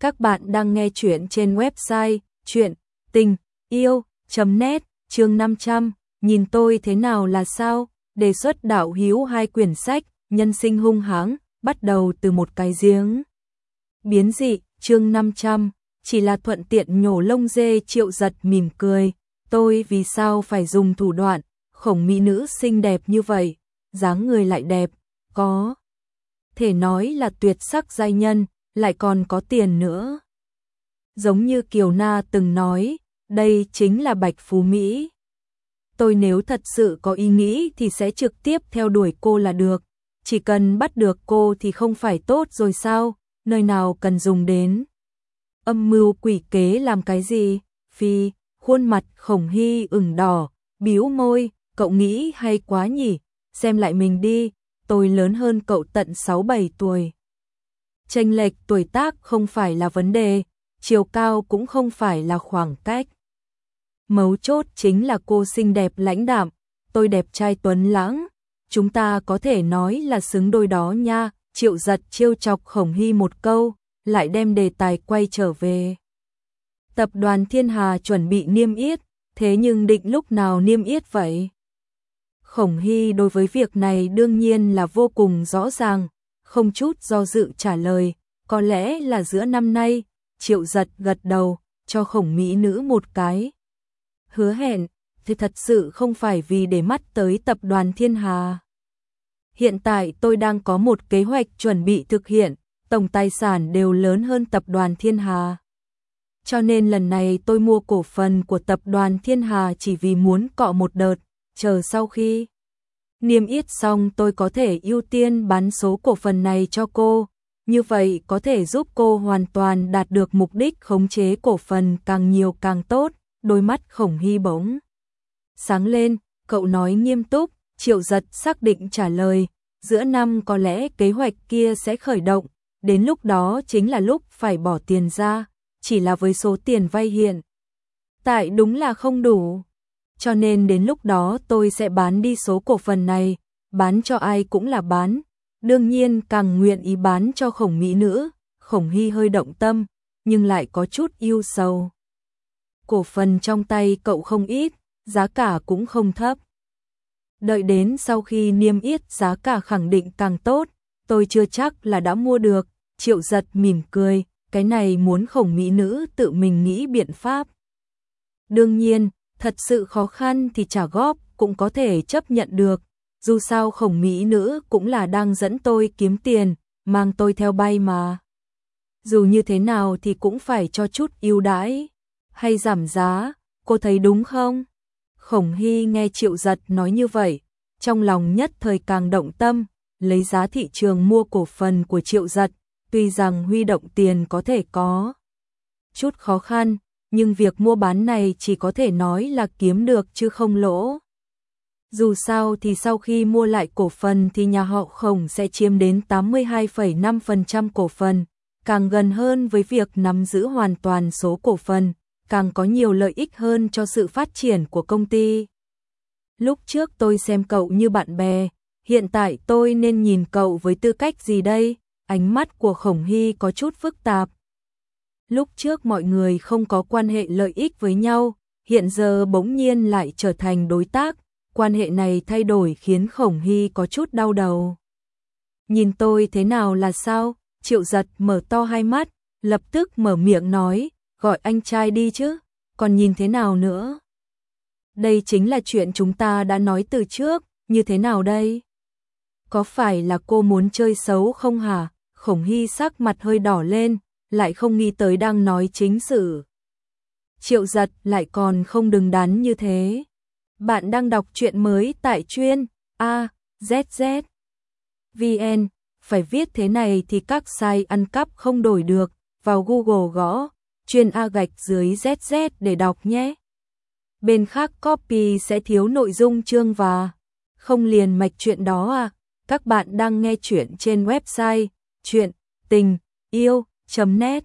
Các bạn đang nghe chuyện trên website chuyện tình yêu.net chương 500, nhìn tôi thế nào là sao, đề xuất đạo hiếu hai quyển sách, nhân sinh hung hãng, bắt đầu từ một cái giếng. Biến dị, chương 500, chỉ là thuận tiện nhổ lông dê triệu giật mỉm cười, tôi vì sao phải dùng thủ đoạn, khổng mỹ nữ xinh đẹp như vậy, dáng người lại đẹp, có thể nói là tuyệt sắc giai nhân, lại còn có tiền nữa. Giống như Kiều Na từng nói, đây chính là Bạch Phú Mỹ. Tôi nếu thật sự có ý nghĩ thì sẽ trực tiếp theo đuổi cô là được, chỉ cần bắt được cô thì không phải tốt rồi sao, nơi nào cần dùng đến. Âm mưu quỷ kế làm cái gì? Phi, khuôn mặt khổng hy ửng đỏ, biếu môi, cậu nghĩ hay quá nhỉ, xem lại mình đi, tôi lớn hơn cậu tận 6-7 tuổi chênh lệch tuổi tác không phải là vấn đề, chiều cao cũng không phải là khoảng cách. Mấu chốt chính là cô xinh đẹp lãnh đạm, tôi đẹp trai tuấn lãng, chúng ta có thể nói là xứng đôi đó nha, triệu giật chiêu chọc khổng hy một câu, lại đem đề tài quay trở về. Tập đoàn Thiên Hà chuẩn bị niêm yết, thế nhưng định lúc nào niêm yết vậy? Khổng Hy đối với việc này đương nhiên là vô cùng rõ ràng, không chút do dự trả lời, có lẽ là giữa năm nay, triệu giật gật đầu, cho khổng mỹ nữ một cái. Hứa hẹn, thì thật sự không phải vì để mắt tới tập đoàn Thiên Hà. Hiện tại tôi đang có một kế hoạch chuẩn bị thực hiện, tổng tài sản đều lớn hơn tập đoàn Thiên Hà. Cho nên lần này tôi mua cổ phần của tập đoàn Thiên Hà chỉ vì muốn cọ một đợt, chờ sau khi niêm yết xong tôi có thể ưu tiên bán số cổ phần này cho cô, như vậy có thể giúp cô hoàn toàn đạt được mục đích khống chế cổ phần càng nhiều càng tốt, đôi mắt khổng hy bỗng. Sáng lên, cậu nói nghiêm túc, triệu giật xác định trả lời, giữa năm có lẽ kế hoạch kia sẽ khởi động, đến lúc đó chính là lúc phải bỏ tiền ra, chỉ là với số tiền vay hiện. Tại đúng là không đủ cho nên đến lúc đó tôi sẽ bán đi số cổ phần này, bán cho ai cũng là bán, đương nhiên càng nguyện ý bán cho khổng mỹ nữ, khổng hy hơi động tâm, nhưng lại có chút yêu sầu. Cổ phần trong tay cậu không ít, giá cả cũng không thấp. Đợi đến sau khi niêm yết giá cả khẳng định càng tốt, tôi chưa chắc là đã mua được, triệu giật mỉm cười, cái này muốn khổng mỹ nữ tự mình nghĩ biện pháp. Đương nhiên, thật sự khó khăn thì trả góp cũng có thể chấp nhận được, dù sao khổng mỹ nữ cũng là đang dẫn tôi kiếm tiền, mang tôi theo bay mà. Dù như thế nào thì cũng phải cho chút ưu đãi, hay giảm giá, cô thấy đúng không? Khổng Hy nghe Triệu Giật nói như vậy, trong lòng nhất thời càng động tâm, lấy giá thị trường mua cổ phần của Triệu Giật, tuy rằng huy động tiền có thể có chút khó khăn, nhưng việc mua bán này chỉ có thể nói là kiếm được chứ không lỗ. Dù sao thì sau khi mua lại cổ phần thì nhà họ khổng sẽ chiếm đến 82,5% cổ phần, càng gần hơn với việc nắm giữ hoàn toàn số cổ phần, càng có nhiều lợi ích hơn cho sự phát triển của công ty. Lúc trước tôi xem cậu như bạn bè, hiện tại tôi nên nhìn cậu với tư cách gì đây? Ánh mắt của Khổng Hy có chút phức tạp, lúc trước mọi người không có quan hệ lợi ích với nhau, hiện giờ bỗng nhiên lại trở thành đối tác, quan hệ này thay đổi khiến Khổng Hy có chút đau đầu. Nhìn tôi thế nào là sao? Triệu giật mở to hai mắt, lập tức mở miệng nói, gọi anh trai đi chứ, còn nhìn thế nào nữa? Đây chính là chuyện chúng ta đã nói từ trước, như thế nào đây? Có phải là cô muốn chơi xấu không hả? Khổng Hy sắc mặt hơi đỏ lên, lại không nghĩ tới đang nói chính sự. Triệu giật lại còn không đừng đắn như thế. Bạn đang đọc truyện mới tại chuyên A, Z, Z. VN, phải viết thế này thì các site ăn cắp không đổi được, vào Google gõ, chuyên A gạch dưới ZZ để đọc nhé. Bên khác copy sẽ thiếu nội dung chương và không liền mạch chuyện đó à, các bạn đang nghe chuyện trên website chuyện tình yêu chấm nét